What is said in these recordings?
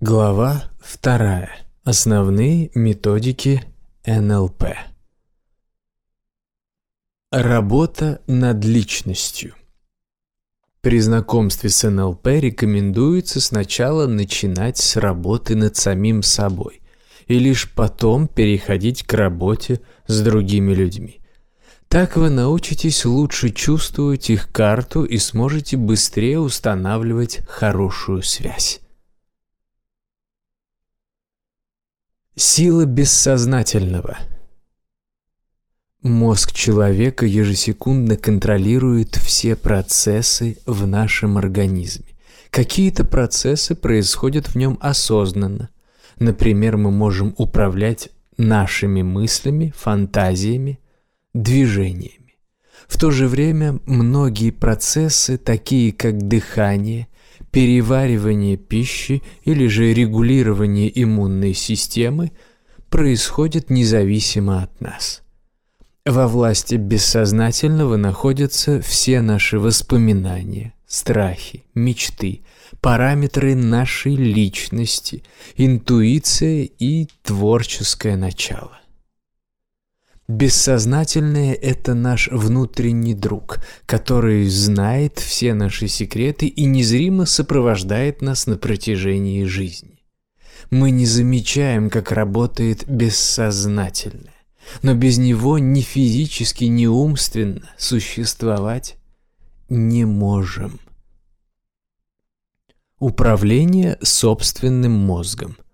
Глава 2. Основные методики НЛП. Работа над личностью. При знакомстве с НЛП рекомендуется сначала начинать с работы над самим собой и лишь потом переходить к работе с другими людьми. Так вы научитесь лучше чувствовать их карту и сможете быстрее устанавливать хорошую связь. Сила бессознательного. Мозг человека ежесекундно контролирует все процессы в нашем организме. Какие-то процессы происходят в нем осознанно. Например, мы можем управлять нашими мыслями, фантазиями, движениями. В то же время многие процессы, такие как дыхание переваривание пищи или же регулирование иммунной системы происходит независимо от нас. Во власти бессознательного находятся все наши воспоминания, страхи, мечты, параметры нашей личности, интуиция и творческое начало. Бессознательное – это наш внутренний друг, который знает все наши секреты и незримо сопровождает нас на протяжении жизни. Мы не замечаем, как работает бессознательное, но без него ни физически, ни умственно существовать не можем. Управление собственным мозгом –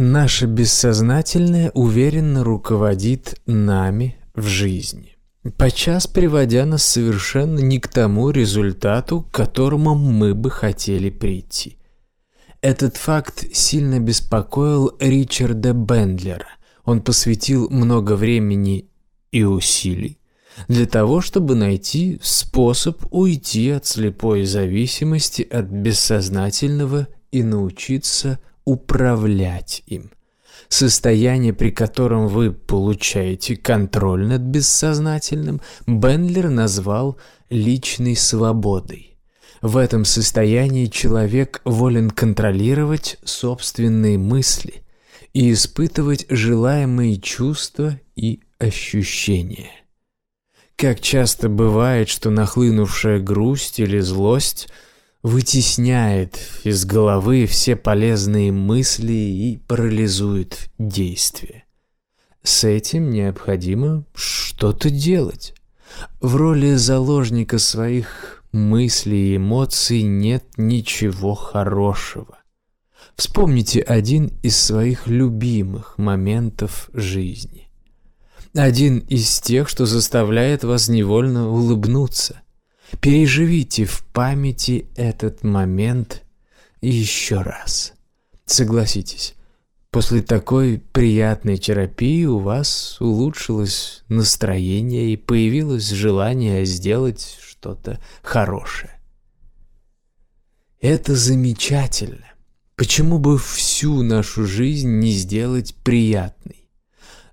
Наше бессознательное уверенно руководит нами в жизни, подчас приводя нас совершенно не к тому результату, к которому мы бы хотели прийти. Этот факт сильно беспокоил Ричарда Бендлера. Он посвятил много времени и усилий для того, чтобы найти способ уйти от слепой зависимости от бессознательного и научиться управлять им. Состояние, при котором вы получаете контроль над бессознательным, Бендлер назвал личной свободой. В этом состоянии человек волен контролировать собственные мысли и испытывать желаемые чувства и ощущения. Как часто бывает, что нахлынувшая грусть или злость – вытесняет из головы все полезные мысли и парализует действие. С этим необходимо что-то делать. В роли заложника своих мыслей и эмоций нет ничего хорошего. Вспомните один из своих любимых моментов жизни. Один из тех, что заставляет вас невольно улыбнуться – Переживите в памяти этот момент еще раз. Согласитесь, после такой приятной терапии у вас улучшилось настроение и появилось желание сделать что-то хорошее. Это замечательно. Почему бы всю нашу жизнь не сделать приятной?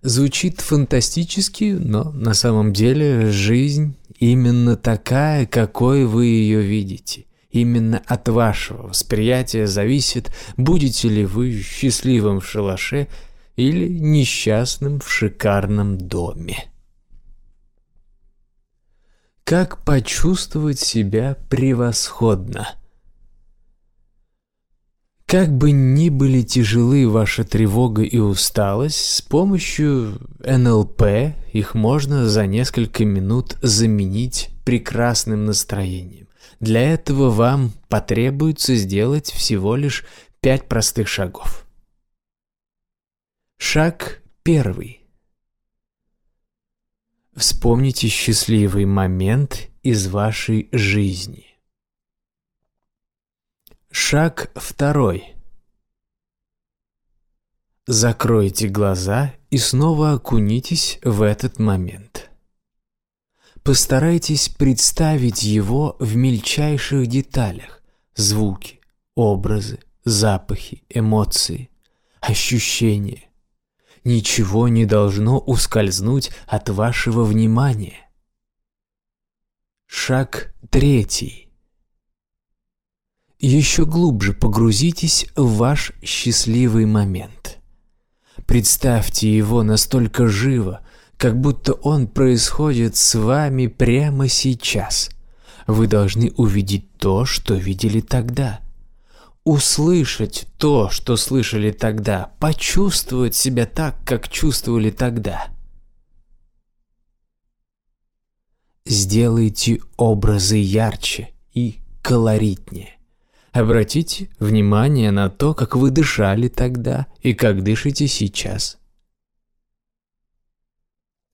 Звучит фантастически, но на самом деле жизнь Именно такая, какой вы ее видите. Именно от вашего восприятия зависит, будете ли вы счастливым в шалаше или несчастным в шикарном доме. Как почувствовать себя превосходно – как бы ни были тяжелы ваша тревога и усталость, с помощью НЛП их можно за несколько минут заменить прекрасным настроением. Для этого вам потребуется сделать всего лишь пять простых шагов. Шаг первый. Вспомните счастливый момент из вашей жизни – Шаг второй. Закройте глаза и снова окунитесь в этот момент. Постарайтесь представить его в мельчайших деталях – звуки, образы, запахи, эмоции, ощущения. Ничего не должно ускользнуть от вашего внимания. Шаг третий еще глубже погрузитесь в ваш счастливый момент. Представьте его настолько живо, как будто он происходит с вами прямо сейчас. Вы должны увидеть то, что видели тогда. Услышать то, что слышали тогда, почувствовать себя так, как чувствовали тогда. Сделайте образы ярче и колоритнее. Обратите внимание на то, как вы дышали тогда и как дышите сейчас.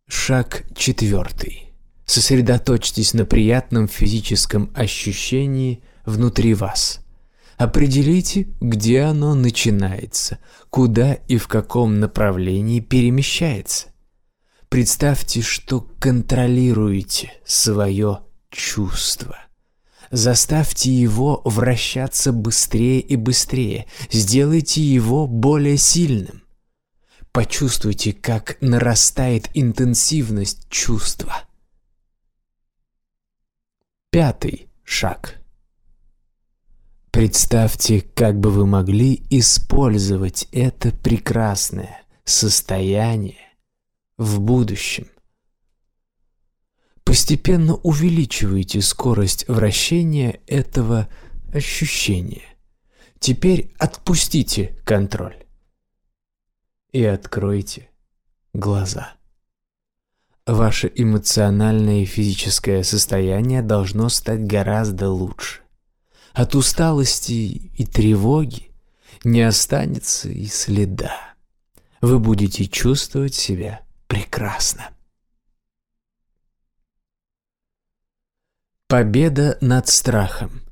Шаг четвертый. Сосредоточьтесь на приятном физическом ощущении внутри вас. Определите, где оно начинается, куда и в каком направлении перемещается. Представьте, что контролируете свое чувство – Заставьте его вращаться быстрее и быстрее. Сделайте его более сильным. Почувствуйте, как нарастает интенсивность чувства. Пятый шаг. Представьте, как бы вы могли использовать это прекрасное состояние в будущем – постепенно увеличиваете скорость вращения этого ощущения. Теперь отпустите контроль и откройте глаза. Ваше эмоциональное и физическое состояние должно стать гораздо лучше. От усталости и тревоги не останется и следа. Вы будете чувствовать себя прекрасно. Победа над страхом.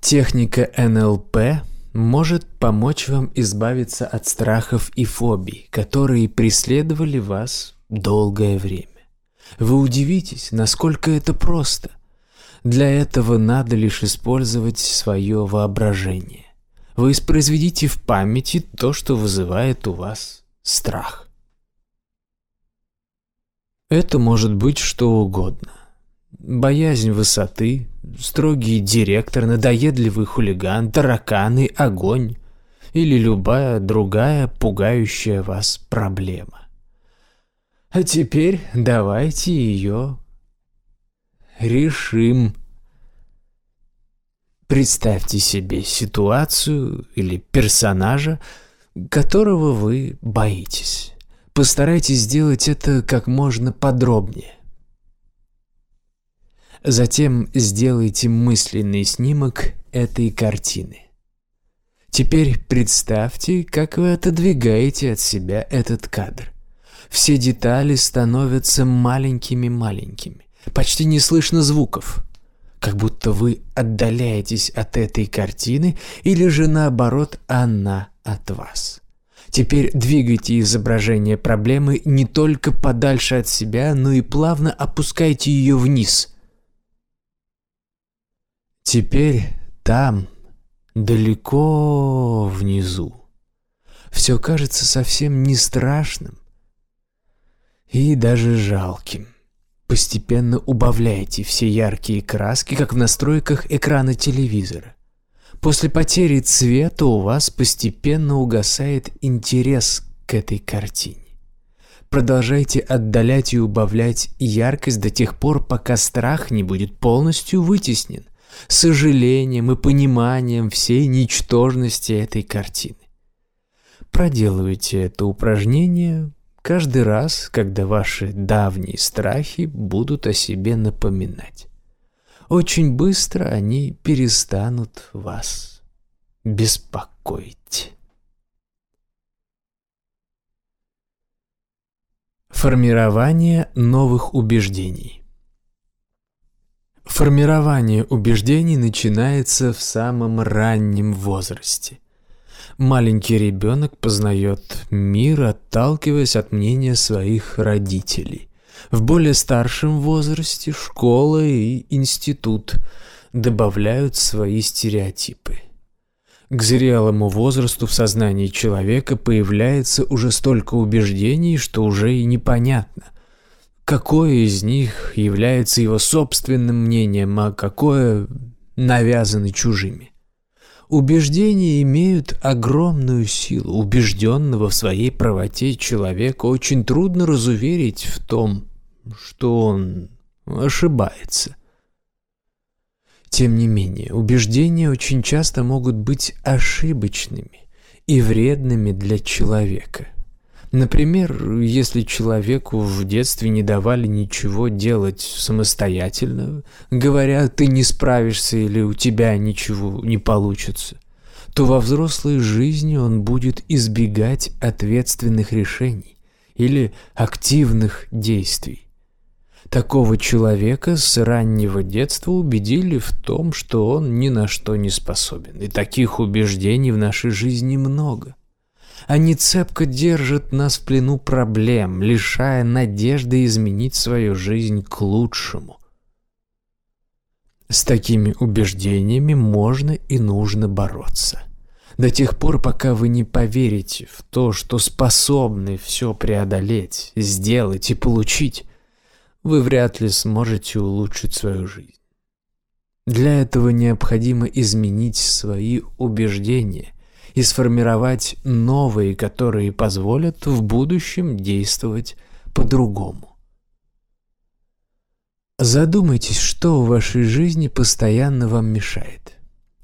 Техника НЛП может помочь вам избавиться от страхов и фобий, которые преследовали вас долгое время. Вы удивитесь, насколько это просто. Для этого надо лишь использовать свое воображение. Вы воспроизведите в памяти то, что вызывает у вас страх. Это может быть что угодно. Боязнь высоты, строгий директор, надоедливый хулиган, тараканы, огонь или любая другая пугающая вас проблема. А теперь давайте ее решим. Представьте себе ситуацию или персонажа, которого вы боитесь. Постарайтесь сделать это как можно подробнее. Затем сделайте мысленный снимок этой картины. Теперь представьте, как вы отодвигаете от себя этот кадр. Все детали становятся маленькими-маленькими. Почти не слышно звуков. Как будто вы отдаляетесь от этой картины или же наоборот она от вас. Теперь двигайте изображение проблемы не только подальше от себя, но и плавно опускайте ее вниз, Теперь там, далеко внизу, все кажется совсем не страшным и даже жалким. Постепенно убавляйте все яркие краски, как в настройках экрана телевизора. После потери цвета у вас постепенно угасает интерес к этой картине. Продолжайте отдалять и убавлять яркость до тех пор, пока страх не будет полностью вытеснен сожалением и пониманием всей ничтожности этой картины. Проделывайте это упражнение каждый раз, когда ваши давние страхи будут о себе напоминать. Очень быстро они перестанут вас беспокоить. Формирование новых убеждений. Формирование убеждений начинается в самом раннем возрасте. Маленький ребенок познает мир, отталкиваясь от мнения своих родителей. В более старшем возрасте школа и институт добавляют свои стереотипы. К зрелому возрасту в сознании человека появляется уже столько убеждений, что уже и непонятно, какое из них является его собственным мнением, а какое навязаны чужими. Убеждения имеют огромную силу. Убежденного в своей правоте человека очень трудно разуверить в том, что он ошибается. Тем не менее, убеждения очень часто могут быть ошибочными и вредными для человека – Например, если человеку в детстве не давали ничего делать самостоятельно, говоря «ты не справишься» или «у тебя ничего не получится», то во взрослой жизни он будет избегать ответственных решений или активных действий. Такого человека с раннего детства убедили в том, что он ни на что не способен, и таких убеждений в нашей жизни много – они цепко держат нас в плену проблем, лишая надежды изменить свою жизнь к лучшему. С такими убеждениями можно и нужно бороться. До тех пор, пока вы не поверите в то, что способны все преодолеть, сделать и получить, вы вряд ли сможете улучшить свою жизнь. Для этого необходимо изменить свои убеждения – и сформировать новые, которые позволят в будущем действовать по-другому. Задумайтесь, что в вашей жизни постоянно вам мешает.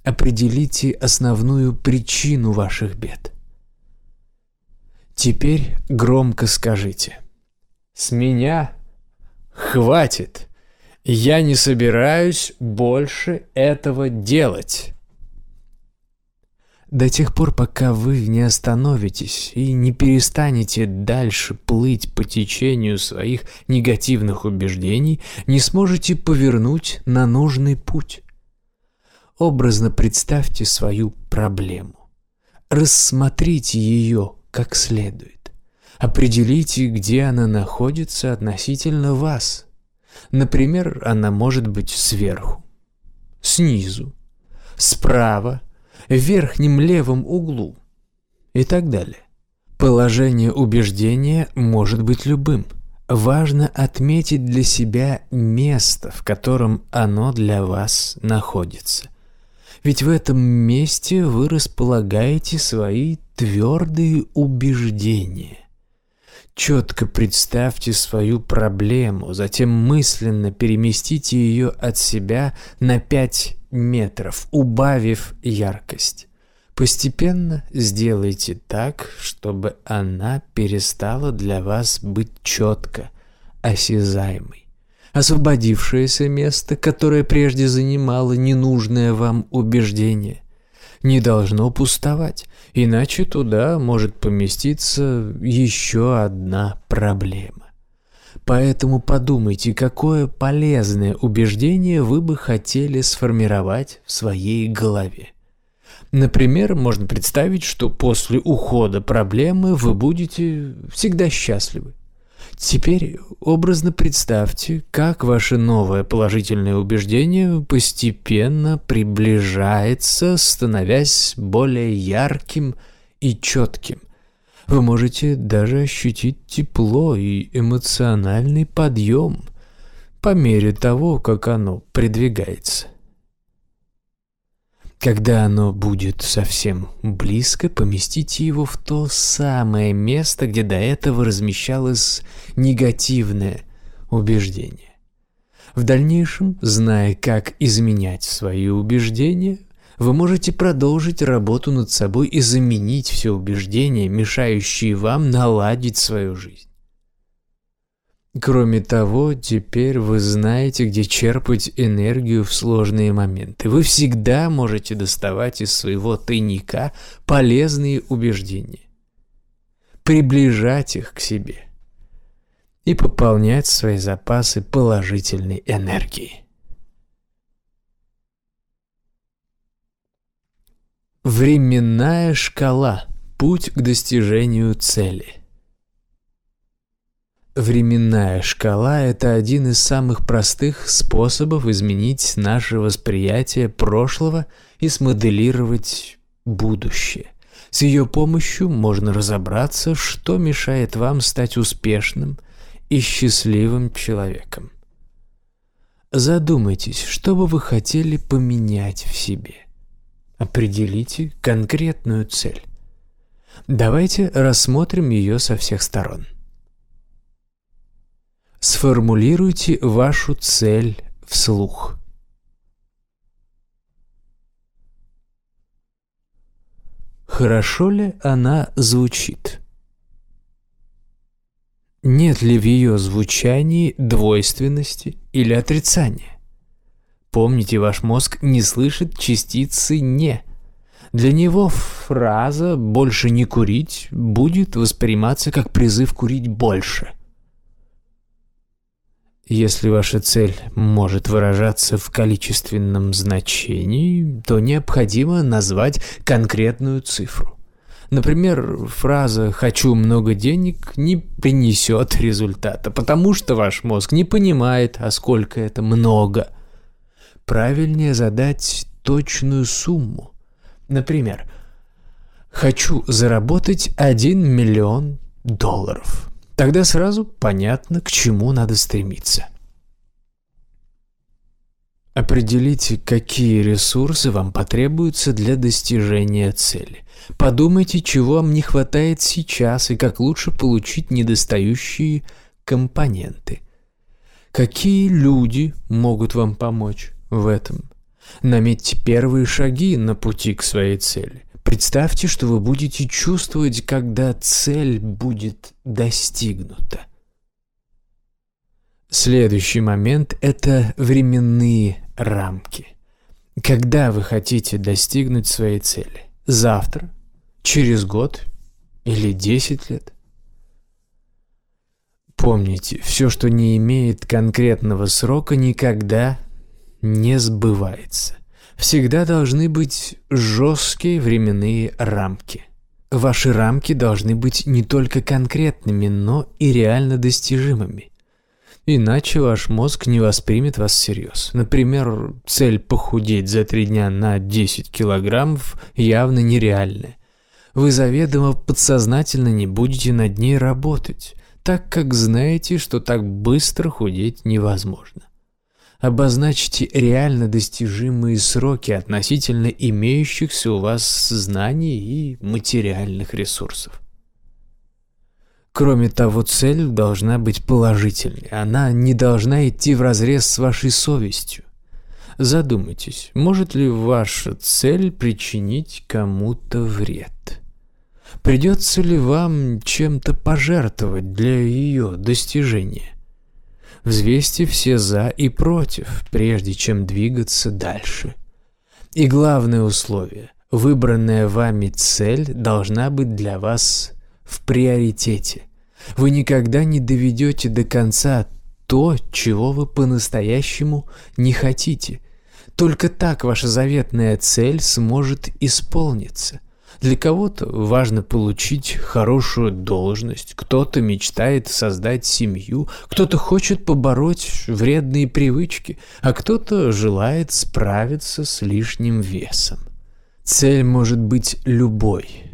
Определите основную причину ваших бед. Теперь громко скажите «С меня хватит! Я не собираюсь больше этого делать!» до тех пор, пока вы не остановитесь и не перестанете дальше плыть по течению своих негативных убеждений, не сможете повернуть на нужный путь. Образно представьте свою проблему. Рассмотрите ее как следует. Определите, где она находится относительно вас. Например, она может быть сверху, снизу, справа – в верхнем левом углу и так далее. Положение убеждения может быть любым. Важно отметить для себя место, в котором оно для вас находится. Ведь в этом месте вы располагаете свои твердые убеждения. Четко представьте свою проблему, затем мысленно переместите ее от себя на пять метров, убавив яркость. Постепенно сделайте так, чтобы она перестала для вас быть четко осязаемой. Освободившееся место, которое прежде занимало ненужное вам убеждение, не должно пустовать, иначе туда может поместиться еще одна проблема. Поэтому подумайте, какое полезное убеждение вы бы хотели сформировать в своей голове. Например, можно представить, что после ухода проблемы вы будете всегда счастливы. Теперь образно представьте, как ваше новое положительное убеждение постепенно приближается, становясь более ярким и четким. Вы можете даже ощутить тепло и эмоциональный подъем по мере того, как оно придвигается. Когда оно будет совсем близко, поместите его в то самое место, где до этого размещалось негативное убеждение. В дальнейшем, зная, как изменять свои убеждения, вы можете продолжить работу над собой и заменить все убеждения, мешающие вам наладить свою жизнь. Кроме того, теперь вы знаете, где черпать энергию в сложные моменты. Вы всегда можете доставать из своего тайника полезные убеждения, приближать их к себе и пополнять свои запасы положительной энергии. Временная шкала. Путь к достижению цели. Временная шкала – это один из самых простых способов изменить наше восприятие прошлого и смоделировать будущее. С ее помощью можно разобраться, что мешает вам стать успешным и счастливым человеком. Задумайтесь, что бы вы хотели поменять в себе – Определите конкретную цель. Давайте рассмотрим ее со всех сторон. Сформулируйте вашу цель вслух. Хорошо ли она звучит? Нет ли в ее звучании двойственности или отрицания? Помните, ваш мозг не слышит частицы «не». Для него фраза «больше не курить» будет восприниматься как призыв курить больше. Если ваша цель может выражаться в количественном значении, то необходимо назвать конкретную цифру. Например, фраза «хочу много денег» не принесет результата, потому что ваш мозг не понимает, а сколько это много – правильнее задать точную сумму. Например, «Хочу заработать 1 миллион долларов». Тогда сразу понятно, к чему надо стремиться. Определите, какие ресурсы вам потребуются для достижения цели. Подумайте, чего вам не хватает сейчас и как лучше получить недостающие компоненты. Какие люди могут вам помочь? в этом. Наметьте первые шаги на пути к своей цели. Представьте, что вы будете чувствовать, когда цель будет достигнута. Следующий момент – это временные рамки. Когда вы хотите достигнуть своей цели? Завтра? Через год? Или 10 лет? Помните, все, что не имеет конкретного срока, никогда не сбывается. Всегда должны быть жесткие временные рамки. Ваши рамки должны быть не только конкретными, но и реально достижимыми. Иначе ваш мозг не воспримет вас всерьез. Например, цель похудеть за три дня на 10 килограммов явно нереальная. Вы заведомо подсознательно не будете над ней работать, так как знаете, что так быстро худеть невозможно обозначьте реально достижимые сроки относительно имеющихся у вас знаний и материальных ресурсов. Кроме того, цель должна быть положительной, она не должна идти вразрез с вашей совестью. Задумайтесь, может ли ваша цель причинить кому-то вред? Придется ли вам чем-то пожертвовать для ее достижения? взвесьте все «за» и «против», прежде чем двигаться дальше. И главное условие – выбранная вами цель должна быть для вас в приоритете. Вы никогда не доведете до конца то, чего вы по-настоящему не хотите. Только так ваша заветная цель сможет исполниться. Для кого-то важно получить хорошую должность, кто-то мечтает создать семью, кто-то хочет побороть вредные привычки, а кто-то желает справиться с лишним весом. Цель может быть любой.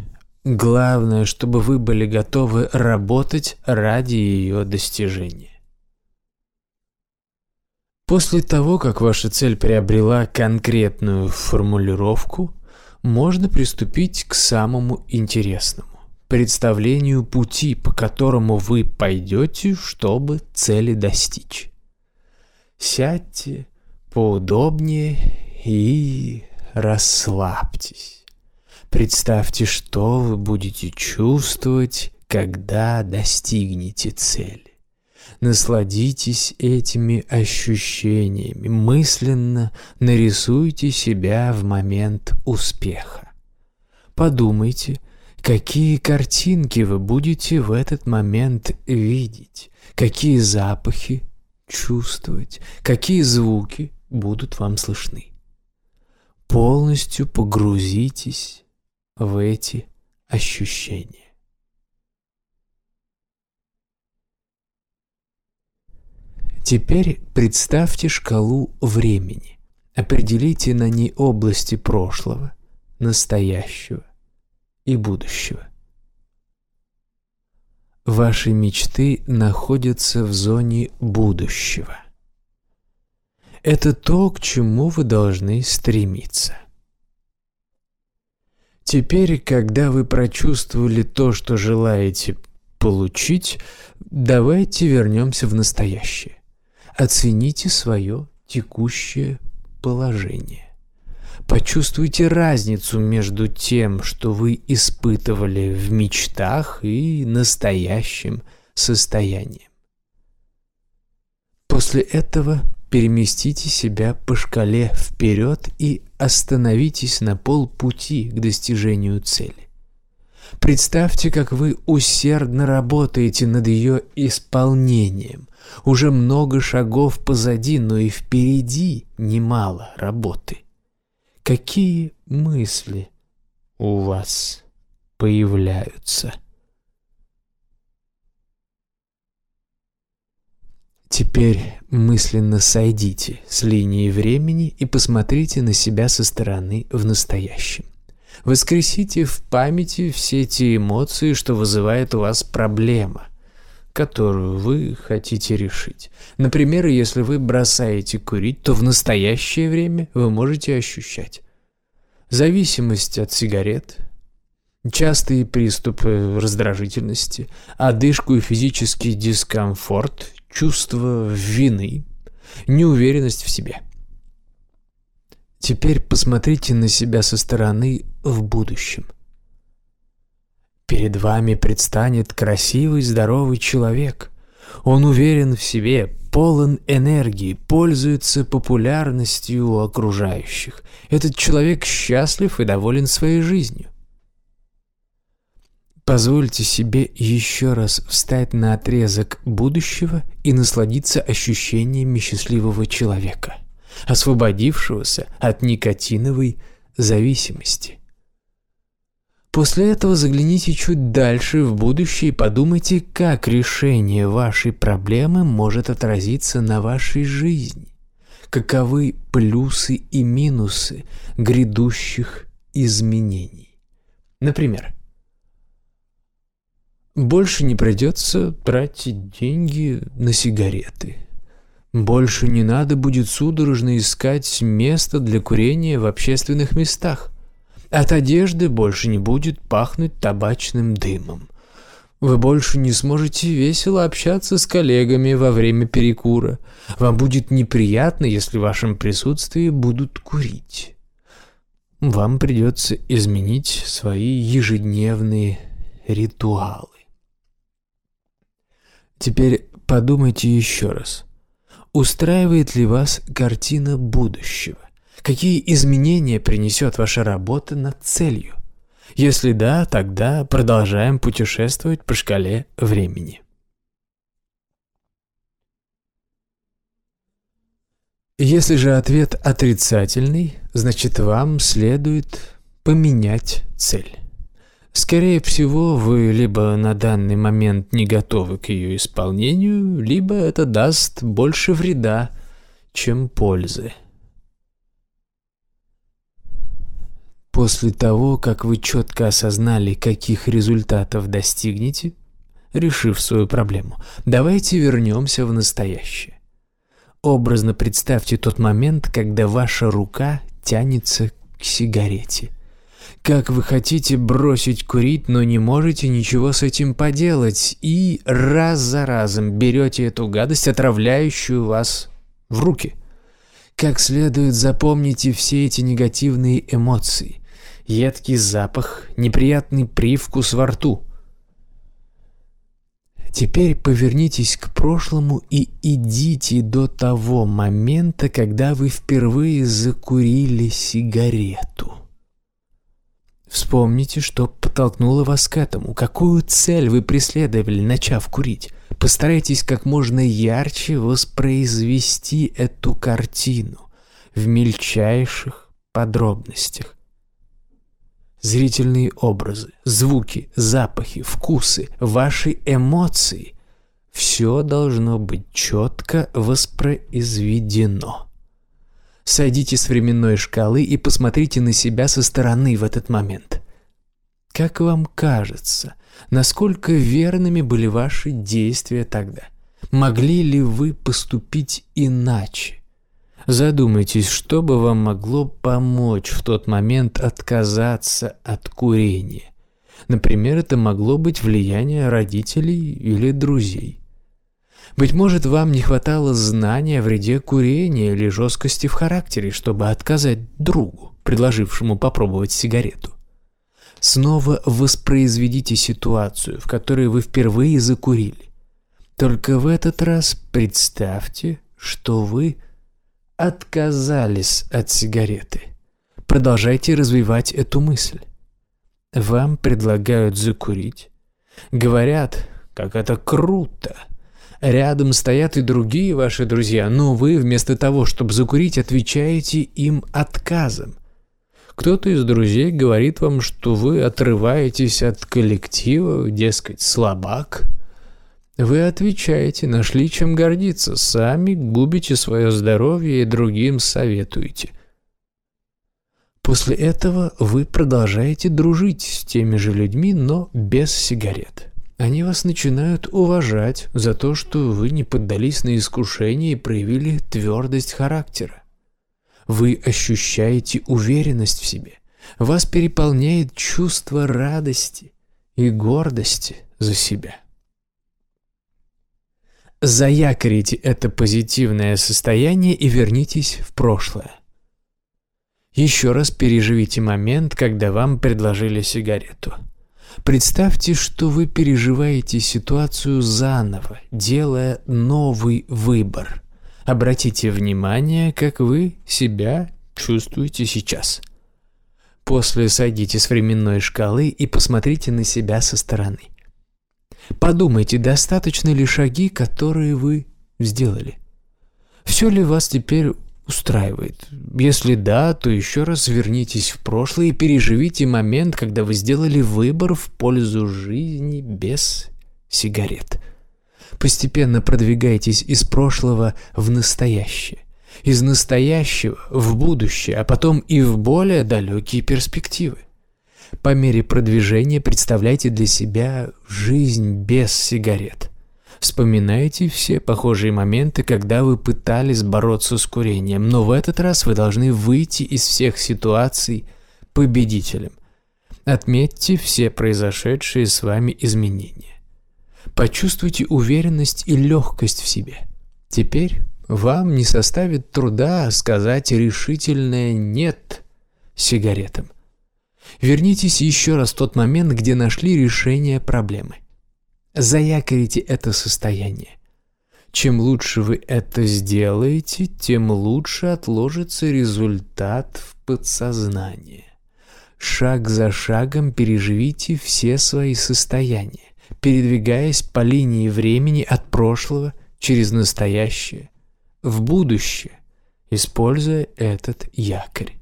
Главное, чтобы вы были готовы работать ради ее достижения. После того, как ваша цель приобрела конкретную формулировку – можно приступить к самому интересному – представлению пути, по которому вы пойдете, чтобы цели достичь. Сядьте поудобнее и расслабьтесь. Представьте, что вы будете чувствовать, когда достигнете цели. Насладитесь этими ощущениями, мысленно нарисуйте себя в момент успеха. Подумайте, какие картинки вы будете в этот момент видеть, какие запахи чувствовать, какие звуки будут вам слышны. Полностью погрузитесь в эти ощущения. Теперь представьте шкалу времени. Определите на ней области прошлого, настоящего и будущего. Ваши мечты находятся в зоне будущего. Это то, к чему вы должны стремиться. Теперь, когда вы прочувствовали то, что желаете получить, давайте вернемся в настоящее оцените свое текущее положение. Почувствуйте разницу между тем, что вы испытывали в мечтах и настоящим состоянием. После этого переместите себя по шкале вперед и остановитесь на полпути к достижению цели. Представьте, как вы усердно работаете над ее исполнением, уже много шагов позади, но и впереди немало работы. Какие мысли у вас появляются? Теперь мысленно сойдите с линии времени и посмотрите на себя со стороны в настоящем. Воскресите в памяти все те эмоции, что вызывает у вас проблема – которую вы хотите решить. Например, если вы бросаете курить, то в настоящее время вы можете ощущать зависимость от сигарет, частые приступы раздражительности, одышку и физический дискомфорт, чувство вины, неуверенность в себе. Теперь посмотрите на себя со стороны в будущем. Перед вами предстанет красивый, здоровый человек. Он уверен в себе, полон энергии, пользуется популярностью у окружающих. Этот человек счастлив и доволен своей жизнью. Позвольте себе еще раз встать на отрезок будущего и насладиться ощущениями счастливого человека, освободившегося от никотиновой зависимости. После этого загляните чуть дальше в будущее и подумайте, как решение вашей проблемы может отразиться на вашей жизни. Каковы плюсы и минусы грядущих изменений. Например, больше не придется тратить деньги на сигареты. Больше не надо будет судорожно искать место для курения в общественных местах. От одежды больше не будет пахнуть табачным дымом. Вы больше не сможете весело общаться с коллегами во время перекура. Вам будет неприятно, если в вашем присутствии будут курить. Вам придется изменить свои ежедневные ритуалы. Теперь подумайте еще раз. Устраивает ли вас картина будущего? какие изменения принесет ваша работа над целью. Если да, тогда продолжаем путешествовать по шкале времени. Если же ответ отрицательный, значит вам следует поменять цель. Скорее всего, вы либо на данный момент не готовы к ее исполнению, либо это даст больше вреда, чем пользы. После того, как вы четко осознали, каких результатов достигнете, решив свою проблему, давайте вернемся в настоящее. Образно представьте тот момент, когда ваша рука тянется к сигарете. Как вы хотите бросить курить, но не можете ничего с этим поделать, и раз за разом берете эту гадость, отравляющую вас в руки. Как следует запомните все эти негативные эмоции едкий запах, неприятный привкус во рту. Теперь повернитесь к прошлому и идите до того момента, когда вы впервые закурили сигарету. Вспомните, что подтолкнуло вас к этому, какую цель вы преследовали, начав курить. Постарайтесь как можно ярче воспроизвести эту картину в мельчайших подробностях зрительные образы, звуки, запахи, вкусы, ваши эмоции. Все должно быть четко воспроизведено. Сойдите с временной шкалы и посмотрите на себя со стороны в этот момент. Как вам кажется, насколько верными были ваши действия тогда? Могли ли вы поступить иначе? Задумайтесь, что бы вам могло помочь в тот момент отказаться от курения. Например, это могло быть влияние родителей или друзей. Быть может, вам не хватало знания о вреде курения или жесткости в характере, чтобы отказать другу, предложившему попробовать сигарету. Снова воспроизведите ситуацию, в которой вы впервые закурили. Только в этот раз представьте, что вы отказались от сигареты. Продолжайте развивать эту мысль. Вам предлагают закурить. Говорят, как это круто. Рядом стоят и другие ваши друзья, но вы вместо того, чтобы закурить, отвечаете им отказом. Кто-то из друзей говорит вам, что вы отрываетесь от коллектива, дескать, слабак. Вы отвечаете, нашли чем гордиться, сами губите свое здоровье и другим советуете. После этого вы продолжаете дружить с теми же людьми, но без сигарет. Они вас начинают уважать за то, что вы не поддались на искушение и проявили твердость характера. Вы ощущаете уверенность в себе. Вас переполняет чувство радости и гордости за себя заякорите это позитивное состояние и вернитесь в прошлое. Еще раз переживите момент, когда вам предложили сигарету. Представьте, что вы переживаете ситуацию заново, делая новый выбор. Обратите внимание, как вы себя чувствуете сейчас. После сойдите с временной шкалы и посмотрите на себя со стороны. Подумайте, достаточно ли шаги, которые вы сделали? Все ли вас теперь устраивает? Если да, то еще раз вернитесь в прошлое и переживите момент, когда вы сделали выбор в пользу жизни без сигарет. Постепенно продвигайтесь из прошлого в настоящее, из настоящего в будущее, а потом и в более далекие перспективы. По мере продвижения представляйте для себя жизнь без сигарет. Вспоминайте все похожие моменты, когда вы пытались бороться с курением, но в этот раз вы должны выйти из всех ситуаций победителем. Отметьте все произошедшие с вами изменения. Почувствуйте уверенность и легкость в себе. Теперь вам не составит труда сказать решительное «нет» сигаретам. Вернитесь еще раз в тот момент, где нашли решение проблемы. Заякорите это состояние. Чем лучше вы это сделаете, тем лучше отложится результат в подсознании. Шаг за шагом переживите все свои состояния, передвигаясь по линии времени от прошлого через настоящее в будущее, используя этот якорь.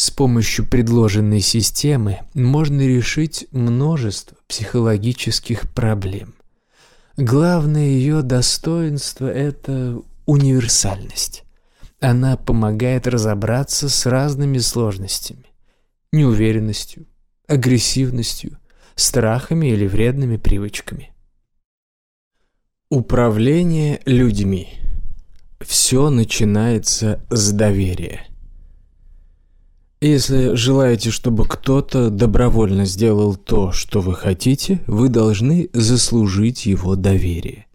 С помощью предложенной системы можно решить множество психологических проблем. Главное ее достоинство – это универсальность. Она помогает разобраться с разными сложностями – неуверенностью, агрессивностью, страхами или вредными привычками. Управление людьми. Все начинается с доверия. Если желаете, чтобы кто-то добровольно сделал то, что вы хотите, вы должны заслужить его доверие.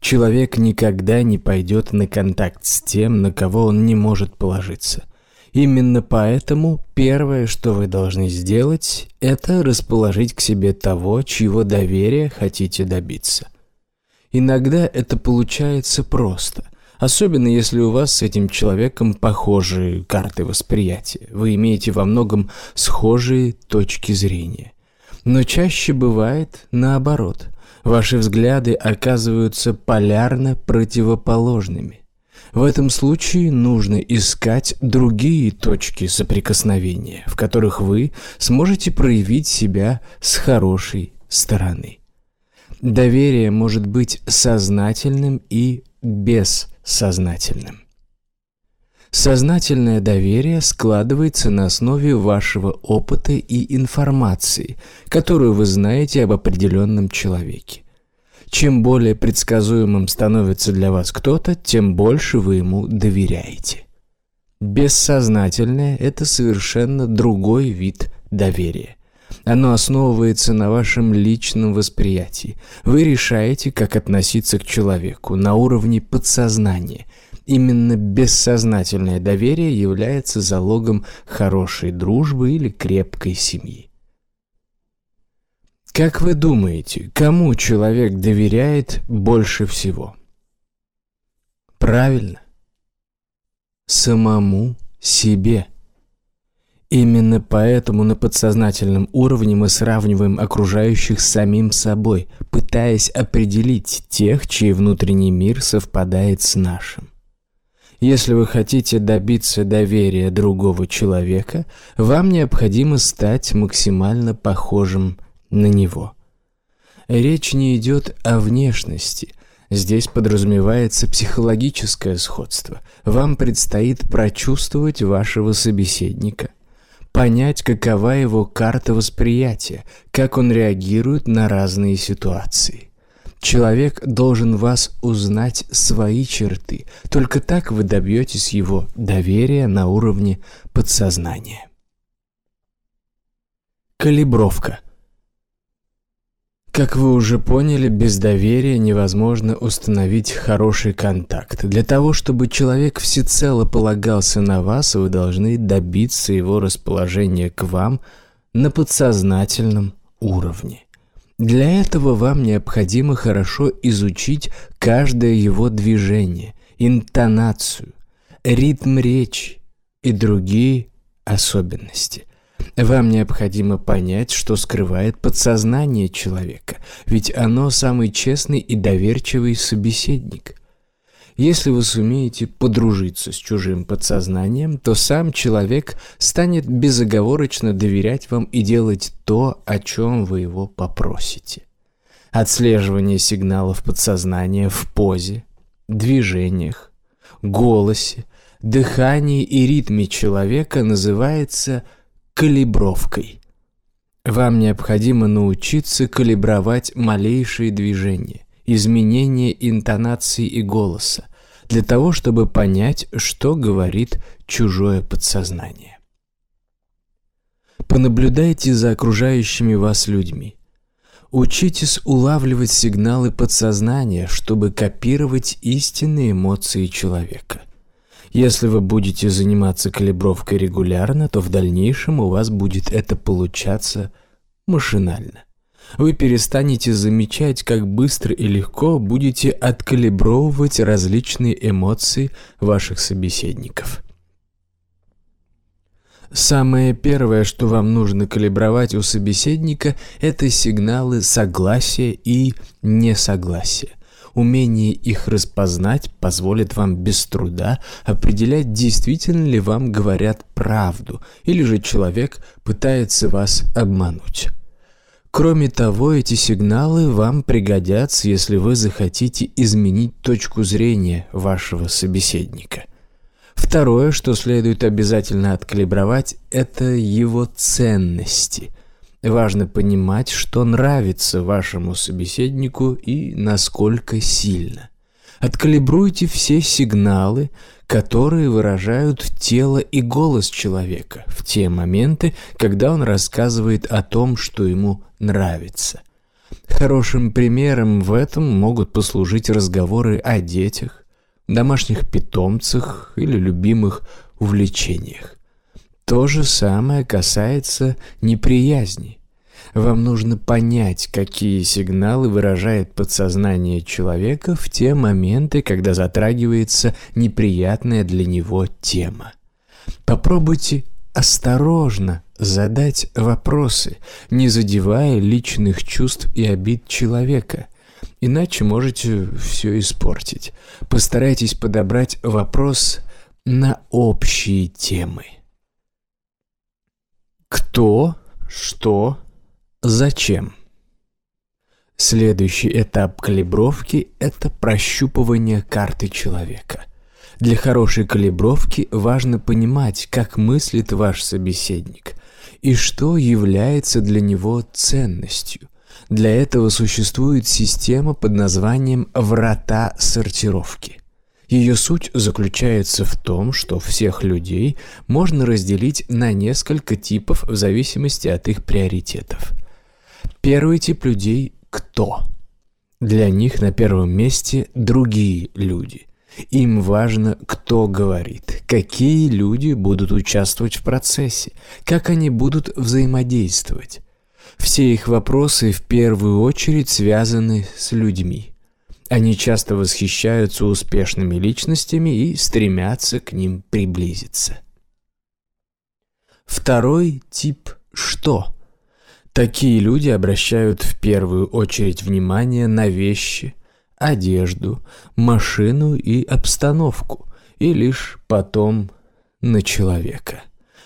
Человек никогда не пойдет на контакт с тем, на кого он не может положиться. Именно поэтому первое, что вы должны сделать, это расположить к себе того, чьего доверия хотите добиться. Иногда это получается просто – Особенно если у вас с этим человеком похожие карты восприятия. Вы имеете во многом схожие точки зрения. Но чаще бывает наоборот. Ваши взгляды оказываются полярно противоположными. В этом случае нужно искать другие точки соприкосновения, в которых вы сможете проявить себя с хорошей стороны. Доверие может быть сознательным и бессознательным сознательным. Сознательное доверие складывается на основе вашего опыта и информации, которую вы знаете об определенном человеке. Чем более предсказуемым становится для вас кто-то, тем больше вы ему доверяете. Бессознательное – это совершенно другой вид доверия – оно основывается на вашем личном восприятии. Вы решаете, как относиться к человеку на уровне подсознания. Именно бессознательное доверие является залогом хорошей дружбы или крепкой семьи. Как вы думаете, кому человек доверяет больше всего? Правильно, самому себе – Именно поэтому на подсознательном уровне мы сравниваем окружающих с самим собой, пытаясь определить тех, чей внутренний мир совпадает с нашим. Если вы хотите добиться доверия другого человека, вам необходимо стать максимально похожим на него. Речь не идет о внешности. Здесь подразумевается психологическое сходство. Вам предстоит прочувствовать вашего собеседника понять, какова его карта восприятия, как он реагирует на разные ситуации. Человек должен вас узнать свои черты, только так вы добьетесь его доверия на уровне подсознания. Калибровка – как вы уже поняли, без доверия невозможно установить хороший контакт. Для того, чтобы человек всецело полагался на вас, вы должны добиться его расположения к вам на подсознательном уровне. Для этого вам необходимо хорошо изучить каждое его движение, интонацию, ритм речи и другие особенности – вам необходимо понять, что скрывает подсознание человека, ведь оно самый честный и доверчивый собеседник. Если вы сумеете подружиться с чужим подсознанием, то сам человек станет безоговорочно доверять вам и делать то, о чем вы его попросите. Отслеживание сигналов подсознания в позе, движениях, голосе, дыхании и ритме человека называется – калибровкой. Вам необходимо научиться калибровать малейшие движения, изменения интонации и голоса, для того, чтобы понять, что говорит чужое подсознание. Понаблюдайте за окружающими вас людьми. Учитесь улавливать сигналы подсознания, чтобы копировать истинные эмоции человека – если вы будете заниматься калибровкой регулярно, то в дальнейшем у вас будет это получаться машинально. Вы перестанете замечать, как быстро и легко будете откалибровывать различные эмоции ваших собеседников. Самое первое, что вам нужно калибровать у собеседника, это сигналы согласия и несогласия. Умение их распознать позволит вам без труда определять, действительно ли вам говорят правду, или же человек пытается вас обмануть. Кроме того, эти сигналы вам пригодятся, если вы захотите изменить точку зрения вашего собеседника. Второе, что следует обязательно откалибровать, это его ценности. Важно понимать, что нравится вашему собеседнику и насколько сильно. Откалибруйте все сигналы, которые выражают тело и голос человека в те моменты, когда он рассказывает о том, что ему нравится. Хорошим примером в этом могут послужить разговоры о детях, домашних питомцах или любимых увлечениях. То же самое касается неприязни. Вам нужно понять, какие сигналы выражает подсознание человека в те моменты, когда затрагивается неприятная для него тема. Попробуйте осторожно задать вопросы, не задевая личных чувств и обид человека. Иначе можете все испортить. Постарайтесь подобрать вопрос на общие темы. Кто, что, Зачем? Следующий этап калибровки – это прощупывание карты человека. Для хорошей калибровки важно понимать, как мыслит ваш собеседник и что является для него ценностью. Для этого существует система под названием «врата сортировки». Ее суть заключается в том, что всех людей можно разделить на несколько типов в зависимости от их приоритетов – Первый тип людей – кто? Для них на первом месте другие люди. Им важно, кто говорит, какие люди будут участвовать в процессе, как они будут взаимодействовать. Все их вопросы в первую очередь связаны с людьми. Они часто восхищаются успешными личностями и стремятся к ним приблизиться. Второй тип «что?» Такие люди обращают в первую очередь внимание на вещи, одежду, машину и обстановку, и лишь потом на человека.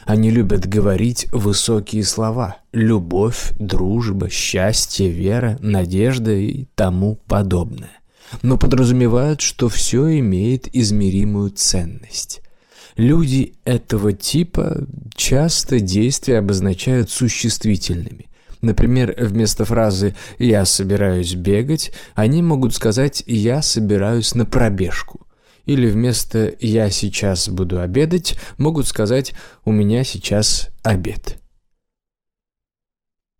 Они любят говорить высокие слова – любовь, дружба, счастье, вера, надежда и тому подобное. Но подразумевают, что все имеет измеримую ценность. Люди этого типа часто действия обозначают существительными, Например, вместо фразы «я собираюсь бегать» они могут сказать «я собираюсь на пробежку». Или вместо «я сейчас буду обедать» могут сказать «у меня сейчас обед».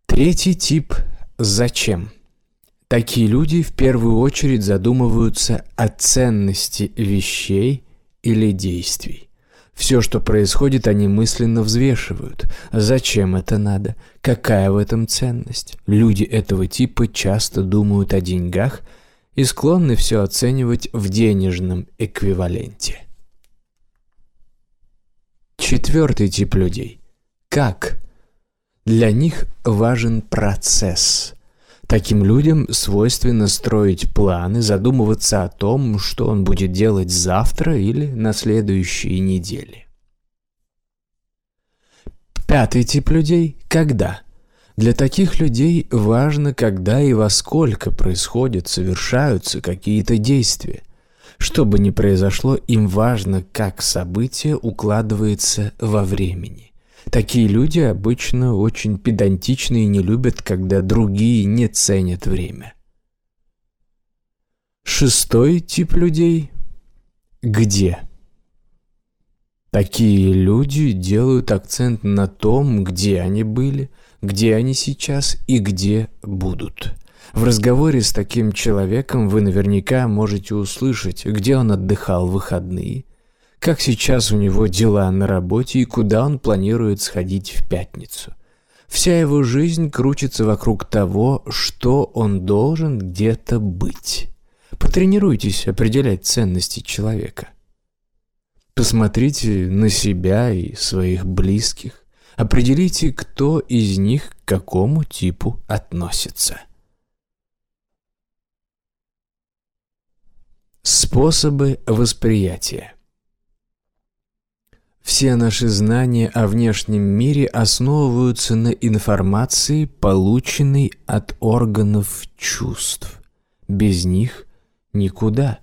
Третий тип «зачем». Такие люди в первую очередь задумываются о ценности вещей или действий. Все, что происходит, они мысленно взвешивают. Зачем это надо? Какая в этом ценность? Люди этого типа часто думают о деньгах и склонны все оценивать в денежном эквиваленте. Четвертый тип людей. Как? Для них важен процесс – Таким людям свойственно строить планы, задумываться о том, что он будет делать завтра или на следующей неделе. Пятый тип людей – когда. Для таких людей важно, когда и во сколько происходят, совершаются какие-то действия. Что бы ни произошло, им важно, как событие укладывается во времени. Такие люди обычно очень педантичны и не любят, когда другие не ценят время. Шестой тип людей – где? Такие люди делают акцент на том, где они были, где они сейчас и где будут. В разговоре с таким человеком вы наверняка можете услышать, где он отдыхал в выходные – как сейчас у него дела на работе и куда он планирует сходить в пятницу. Вся его жизнь крутится вокруг того, что он должен где-то быть. Потренируйтесь определять ценности человека. Посмотрите на себя и своих близких. Определите, кто из них к какому типу относится. Способы восприятия. Все наши знания о внешнем мире основываются на информации, полученной от органов чувств. Без них никуда.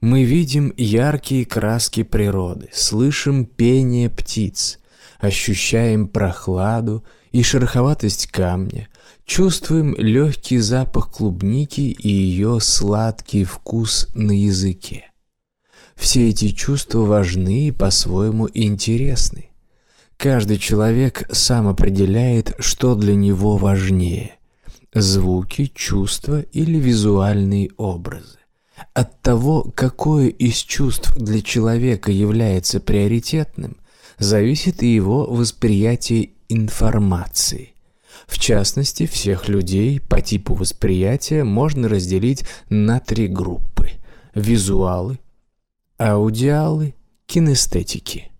Мы видим яркие краски природы, слышим пение птиц, ощущаем прохладу и шероховатость камня, чувствуем легкий запах клубники и ее сладкий вкус на языке. Все эти чувства важны и по-своему интересны. Каждый человек сам определяет, что для него важнее – звуки, чувства или визуальные образы. От того, какое из чувств для человека является приоритетным, зависит и его восприятие информации. В частности, всех людей по типу восприятия можно разделить на три группы – визуалы, аудиалы – кинестетики.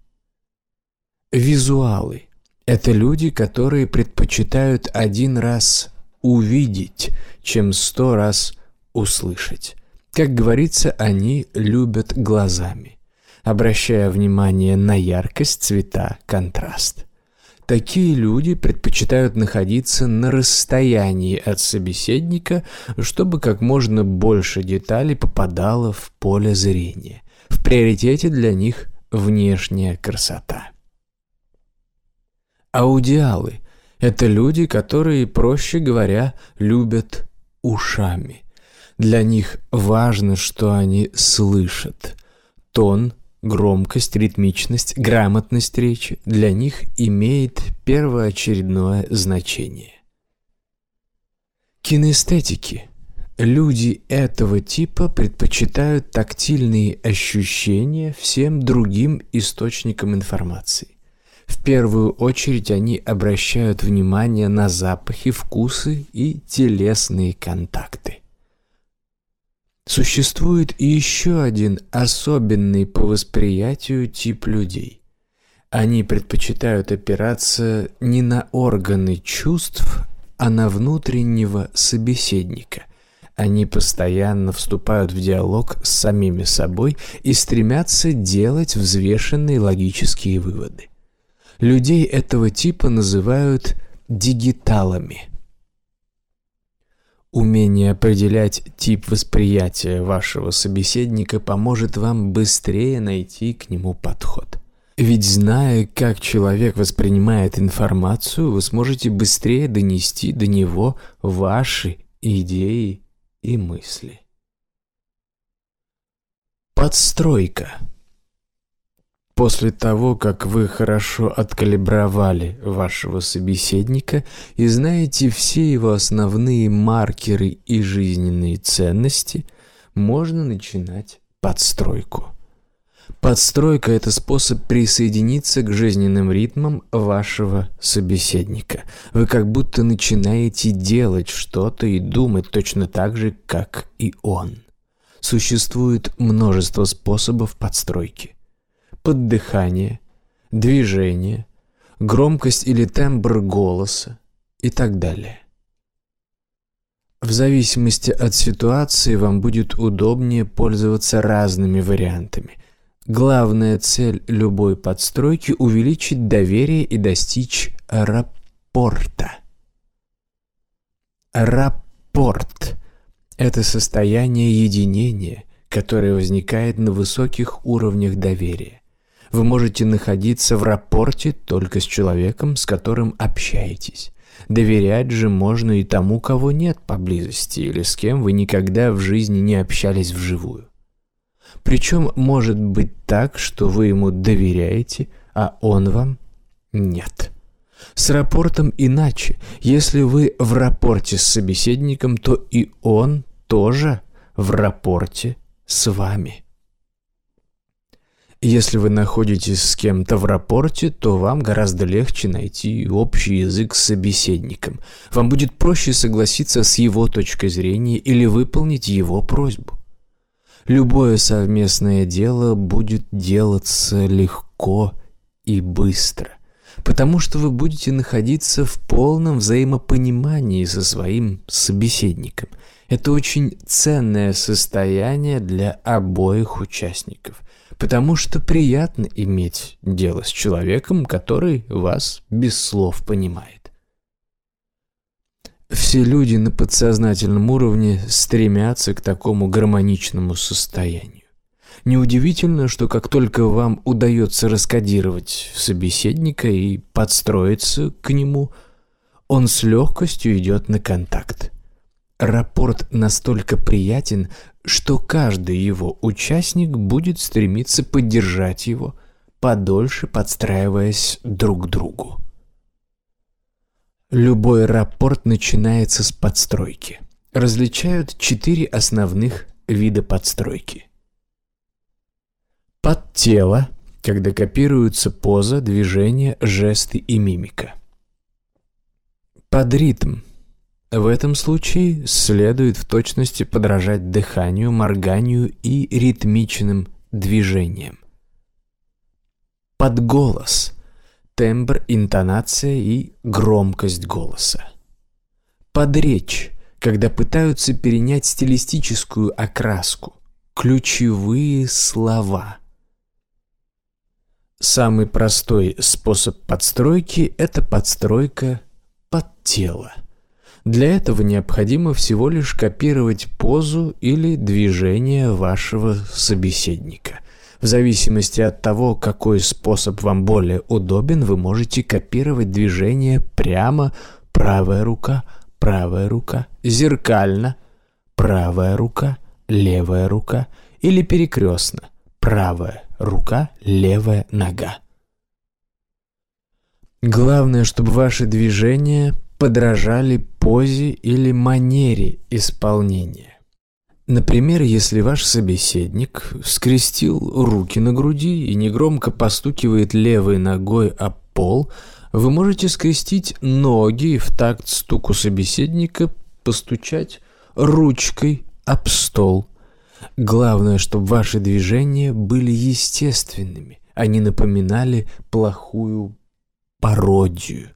Визуалы – это люди, которые предпочитают один раз увидеть, чем сто раз услышать. Как говорится, они любят глазами, обращая внимание на яркость, цвета, контраст. Такие люди предпочитают находиться на расстоянии от собеседника, чтобы как можно больше деталей попадало в поле зрения. В приоритете для них внешняя красота. Аудиалы – это люди, которые, проще говоря, любят ушами. Для них важно, что они слышат. Тон, громкость, ритмичность, грамотность речи для них имеет первоочередное значение. Кинестетики – Люди этого типа предпочитают тактильные ощущения всем другим источникам информации. В первую очередь они обращают внимание на запахи, вкусы и телесные контакты. Существует и еще один особенный по восприятию тип людей. Они предпочитают опираться не на органы чувств, а на внутреннего собеседника – они постоянно вступают в диалог с самими собой и стремятся делать взвешенные логические выводы. Людей этого типа называют дигиталами. Умение определять тип восприятия вашего собеседника поможет вам быстрее найти к нему подход. Ведь зная, как человек воспринимает информацию, вы сможете быстрее донести до него ваши идеи и мысли. Подстройка. После того, как вы хорошо откалибровали вашего собеседника и знаете все его основные маркеры и жизненные ценности, можно начинать подстройку. Подстройка – это способ присоединиться к жизненным ритмам вашего собеседника. Вы как будто начинаете делать что-то и думать точно так же, как и он. Существует множество способов подстройки. Поддыхание, движение, громкость или тембр голоса и так далее. В зависимости от ситуации вам будет удобнее пользоваться разными вариантами – Главная цель любой подстройки – увеличить доверие и достичь рапорта. Рапорт – это состояние единения, которое возникает на высоких уровнях доверия. Вы можете находиться в рапорте только с человеком, с которым общаетесь. Доверять же можно и тому, кого нет поблизости или с кем вы никогда в жизни не общались вживую. Причем может быть так, что вы ему доверяете, а он вам нет. С рапортом иначе. Если вы в рапорте с собеседником, то и он тоже в рапорте с вами. Если вы находитесь с кем-то в рапорте, то вам гораздо легче найти общий язык с собеседником. Вам будет проще согласиться с его точкой зрения или выполнить его просьбу. Любое совместное дело будет делаться легко и быстро, потому что вы будете находиться в полном взаимопонимании со своим собеседником. Это очень ценное состояние для обоих участников, потому что приятно иметь дело с человеком, который вас без слов понимает. Все люди на подсознательном уровне стремятся к такому гармоничному состоянию. Неудивительно, что как только вам удается раскодировать собеседника и подстроиться к нему, он с легкостью идет на контакт. Рапорт настолько приятен, что каждый его участник будет стремиться поддержать его, подольше подстраиваясь друг к другу. Любой рапорт начинается с подстройки. Различают четыре основных вида подстройки. под тело, когда копируются поза, движения, жесты и мимика. под ритм, В этом случае следует в точности подражать дыханию, морганию и ритмичным движениям. под голос тембр, интонация и громкость голоса. Подречь, когда пытаются перенять стилистическую окраску. Ключевые слова. Самый простой способ подстройки – это подстройка под тело. Для этого необходимо всего лишь копировать позу или движение вашего собеседника. В зависимости от того, какой способ вам более удобен, вы можете копировать движение прямо правая рука, правая рука, зеркально, правая рука, левая рука или перекрестно, правая рука, левая нога. Главное, чтобы ваши движения подражали позе или манере исполнения. Например, если ваш собеседник скрестил руки на груди и негромко постукивает левой ногой об пол, вы можете скрестить ноги и в такт стуку собеседника постучать ручкой об стол. Главное, чтобы ваши движения были естественными, а не напоминали плохую пародию.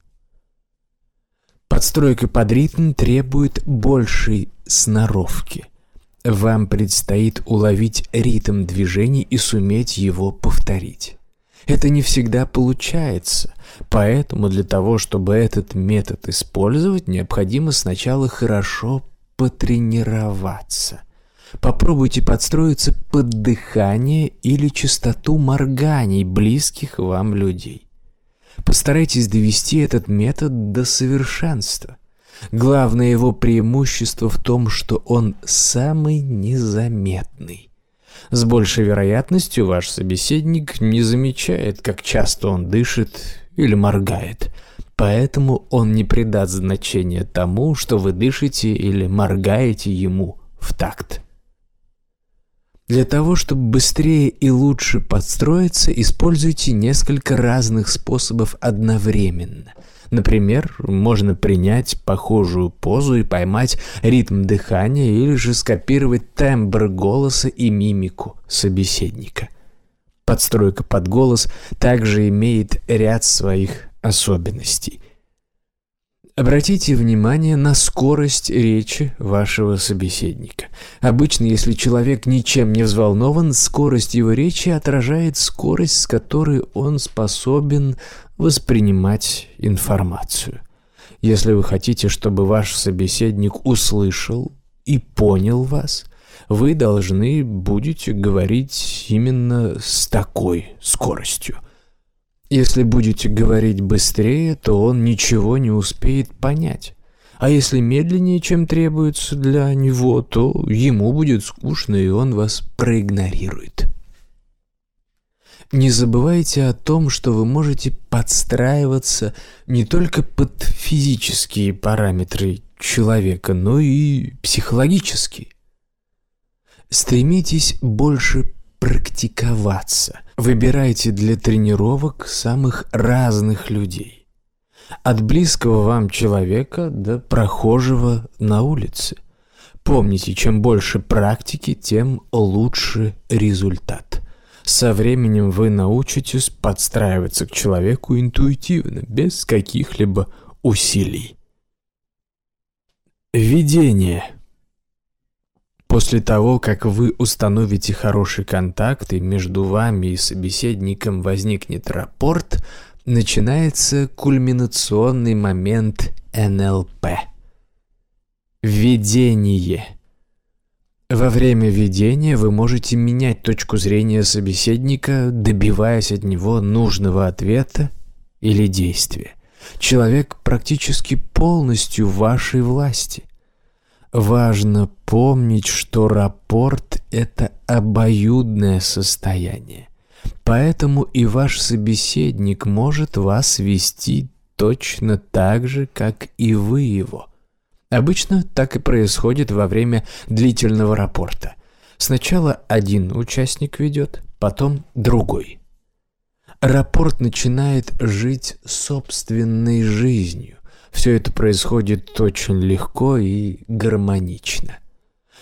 Подстройка под ритм требует большей сноровки – вам предстоит уловить ритм движений и суметь его повторить. Это не всегда получается, поэтому для того, чтобы этот метод использовать, необходимо сначала хорошо потренироваться. Попробуйте подстроиться под дыхание или частоту морганий близких вам людей. Постарайтесь довести этот метод до совершенства. Главное его преимущество в том, что он самый незаметный. С большей вероятностью ваш собеседник не замечает, как часто он дышит или моргает. Поэтому он не придаст значения тому, что вы дышите или моргаете ему в такт. Для того, чтобы быстрее и лучше подстроиться, используйте несколько разных способов одновременно – Например, можно принять похожую позу и поймать ритм дыхания или же скопировать тембр голоса и мимику собеседника. Подстройка под голос также имеет ряд своих особенностей. Обратите внимание на скорость речи вашего собеседника. Обычно, если человек ничем не взволнован, скорость его речи отражает скорость, с которой он способен воспринимать информацию. Если вы хотите, чтобы ваш собеседник услышал и понял вас, вы должны будете говорить именно с такой скоростью. Если будете говорить быстрее, то он ничего не успеет понять. А если медленнее, чем требуется для него, то ему будет скучно, и он вас проигнорирует. Не забывайте о том, что вы можете подстраиваться не только под физические параметры человека, но и психологические. Стремитесь больше практиковаться. Выбирайте для тренировок самых разных людей. От близкого вам человека до прохожего на улице. Помните, чем больше практики, тем лучше результат. Со временем вы научитесь подстраиваться к человеку интуитивно, без каких-либо усилий. Видение. После того, как вы установите хороший контакт и между вами и собеседником возникнет рапорт, начинается кульминационный момент НЛП. Видение. Во время ведения вы можете менять точку зрения собеседника, добиваясь от него нужного ответа или действия. Человек практически полностью в вашей власти. Важно помнить, что рапорт – это обоюдное состояние. Поэтому и ваш собеседник может вас вести точно так же, как и вы его. Обычно так и происходит во время длительного рапорта. Сначала один участник ведет, потом другой. Рапорт начинает жить собственной жизнью. Все это происходит очень легко и гармонично.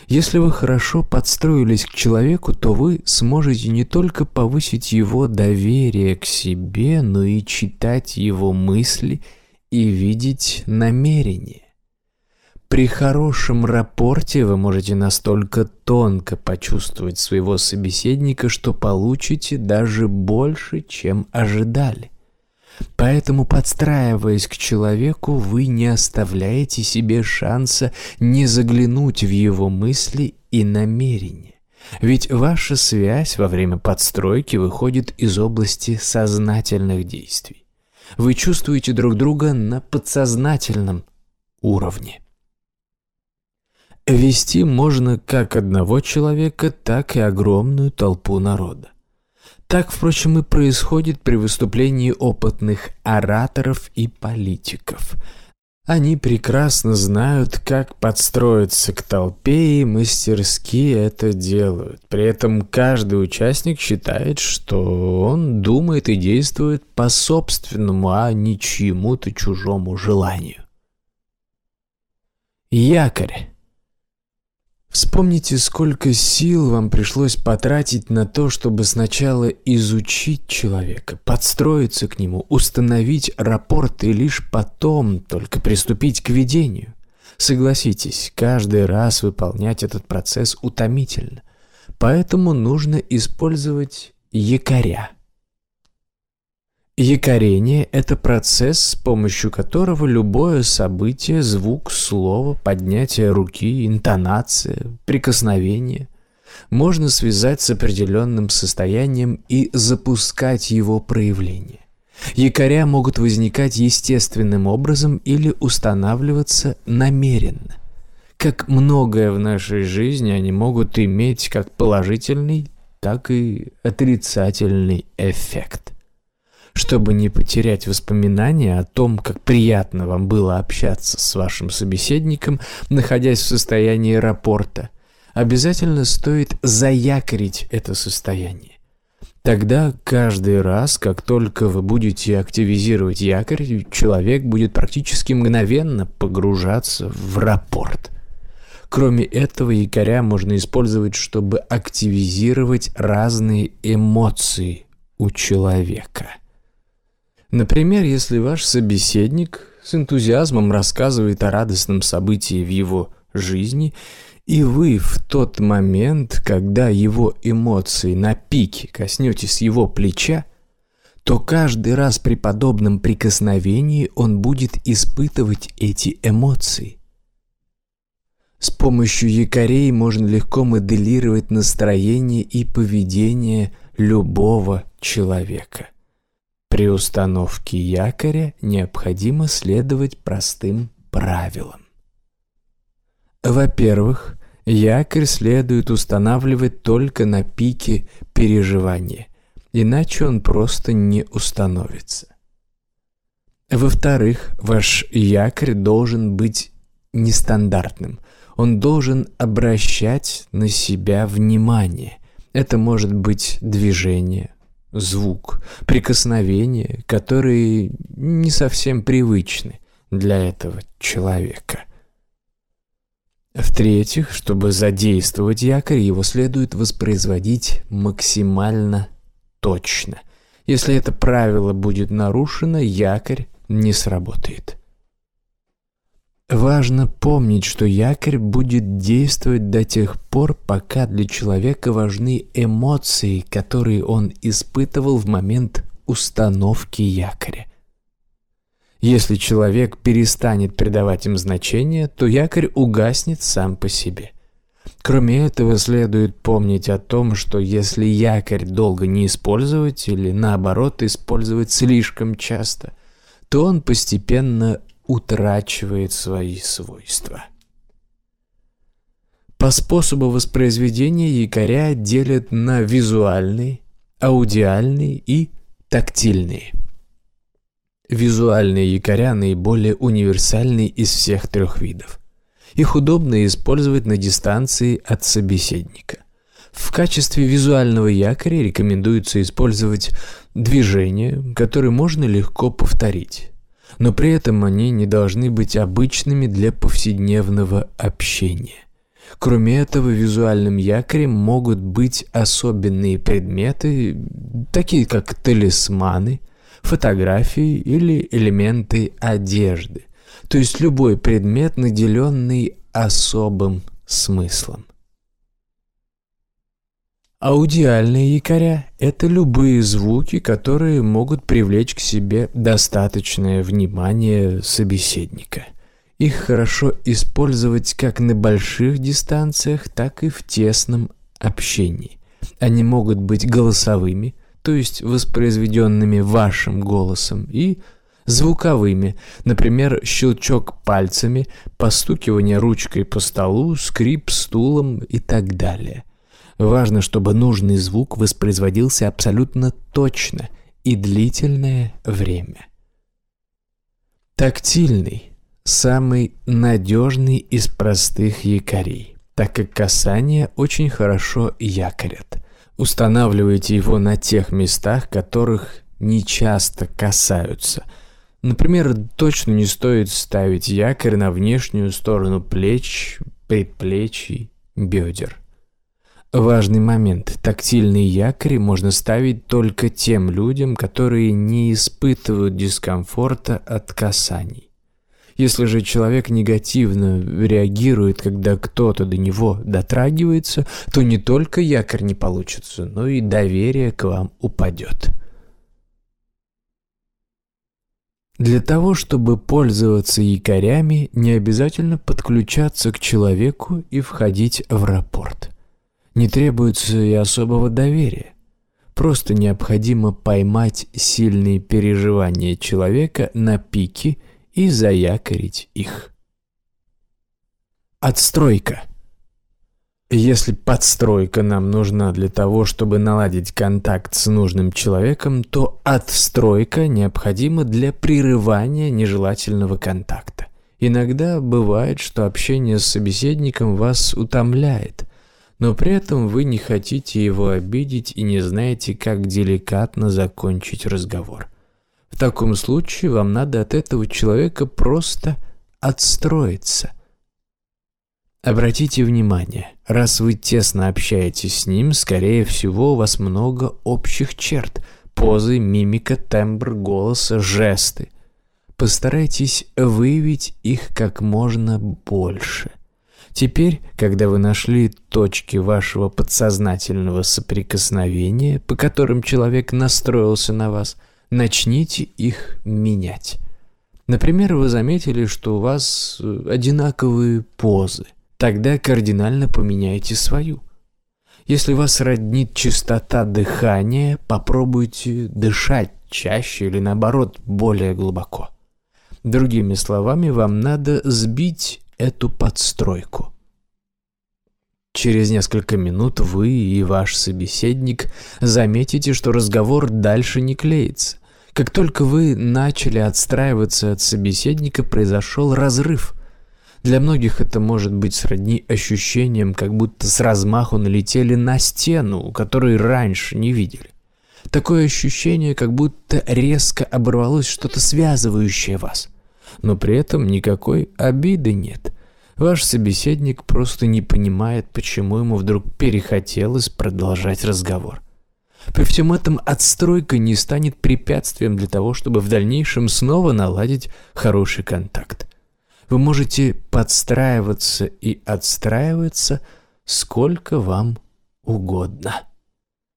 Если вы хорошо подстроились к человеку, то вы сможете не только повысить его доверие к себе, но и читать его мысли и видеть намерения. При хорошем рапорте вы можете настолько тонко почувствовать своего собеседника, что получите даже больше, чем ожидали. Поэтому, подстраиваясь к человеку, вы не оставляете себе шанса не заглянуть в его мысли и намерения. Ведь ваша связь во время подстройки выходит из области сознательных действий. Вы чувствуете друг друга на подсознательном уровне. Вести можно как одного человека, так и огромную толпу народа. Так, впрочем, и происходит при выступлении опытных ораторов и политиков. Они прекрасно знают, как подстроиться к толпе и мастерски это делают. При этом каждый участник считает, что он думает и действует по собственному, а не чьему-то чужому желанию. Якорь Вспомните, сколько сил вам пришлось потратить на то, чтобы сначала изучить человека, подстроиться к нему, установить рапорт и лишь потом только приступить к ведению. Согласитесь, каждый раз выполнять этот процесс утомительно. Поэтому нужно использовать якоря – Якорение – это процесс, с помощью которого любое событие, звук, слово, поднятие руки, интонация, прикосновение можно связать с определенным состоянием и запускать его проявление. Якоря могут возникать естественным образом или устанавливаться намеренно. Как многое в нашей жизни они могут иметь как положительный, так и отрицательный эффект – чтобы не потерять воспоминания о том, как приятно вам было общаться с вашим собеседником, находясь в состоянии рапорта, обязательно стоит заякорить это состояние. Тогда каждый раз, как только вы будете активизировать якорь, человек будет практически мгновенно погружаться в рапорт. Кроме этого, якоря можно использовать, чтобы активизировать разные эмоции у человека. Например, если ваш собеседник с энтузиазмом рассказывает о радостном событии в его жизни, и вы в тот момент, когда его эмоции на пике коснетесь его плеча, то каждый раз при подобном прикосновении он будет испытывать эти эмоции. С помощью якорей можно легко моделировать настроение и поведение любого человека. При установке якоря необходимо следовать простым правилам. Во-первых, якорь следует устанавливать только на пике переживания, иначе он просто не установится. Во-вторых, ваш якорь должен быть нестандартным. Он должен обращать на себя внимание. Это может быть движение, звук, прикосновения, которые не совсем привычны для этого человека. В-третьих, чтобы задействовать якорь, его следует воспроизводить максимально точно. Если это правило будет нарушено, якорь не сработает. Важно помнить, что якорь будет действовать до тех пор, пока для человека важны эмоции, которые он испытывал в момент установки якоря. Если человек перестанет придавать им значение, то якорь угаснет сам по себе. Кроме этого, следует помнить о том, что если якорь долго не использовать или наоборот использовать слишком часто, то он постепенно утрачивает свои свойства. По способу воспроизведения якоря делят на визуальный, аудиальный и тактильные. Визуальные якоря наиболее универсальны из всех трех видов. Их удобно использовать на дистанции от собеседника. В качестве визуального якоря рекомендуется использовать движение, которое можно легко повторить но при этом они не должны быть обычными для повседневного общения. Кроме этого, визуальным якорем могут быть особенные предметы, такие как талисманы, фотографии или элементы одежды, то есть любой предмет, наделенный особым смыслом. Аудиальные якоря – это любые звуки, которые могут привлечь к себе достаточное внимание собеседника. Их хорошо использовать как на больших дистанциях, так и в тесном общении. Они могут быть голосовыми, то есть воспроизведенными вашим голосом, и звуковыми, например, щелчок пальцами, постукивание ручкой по столу, скрип стулом и так далее. Важно, чтобы нужный звук воспроизводился абсолютно точно и длительное время. Тактильный – самый надежный из простых якорей, так как касание очень хорошо якорят. Устанавливайте его на тех местах, которых не часто касаются – Например, точно не стоит ставить якорь на внешнюю сторону плеч, предплечий, бедер – Важный момент. Тактильные якори можно ставить только тем людям, которые не испытывают дискомфорта от касаний. Если же человек негативно реагирует, когда кто-то до него дотрагивается, то не только якорь не получится, но и доверие к вам упадет. Для того, чтобы пользоваться якорями, не обязательно подключаться к человеку и входить в рапорт. Не требуется и особого доверия. Просто необходимо поймать сильные переживания человека на пике и заякорить их. Отстройка. Если подстройка нам нужна для того, чтобы наладить контакт с нужным человеком, то отстройка необходима для прерывания нежелательного контакта. Иногда бывает, что общение с собеседником вас утомляет, но при этом вы не хотите его обидеть и не знаете, как деликатно закончить разговор. В таком случае вам надо от этого человека просто отстроиться. Обратите внимание, раз вы тесно общаетесь с ним, скорее всего, у вас много общих черт – позы, мимика, тембр голоса, жесты. Постарайтесь выявить их как можно больше. Теперь, когда вы нашли точки вашего подсознательного соприкосновения, по которым человек настроился на вас, начните их менять. Например, вы заметили, что у вас э, одинаковые позы. Тогда кардинально поменяйте свою. Если вас роднит частота дыхания, попробуйте дышать чаще или наоборот более глубоко. Другими словами, вам надо сбить эту подстройку. Через несколько минут вы и ваш собеседник заметите, что разговор дальше не клеится. Как только вы начали отстраиваться от собеседника, произошел разрыв. Для многих это может быть сродни ощущением, как будто с размаху налетели на стену, которую раньше не видели. Такое ощущение, как будто резко оборвалось что-то связывающее вас – но при этом никакой обиды нет. Ваш собеседник просто не понимает, почему ему вдруг перехотелось продолжать разговор. При всем этом отстройка не станет препятствием для того, чтобы в дальнейшем снова наладить хороший контакт. Вы можете подстраиваться и отстраиваться сколько вам угодно.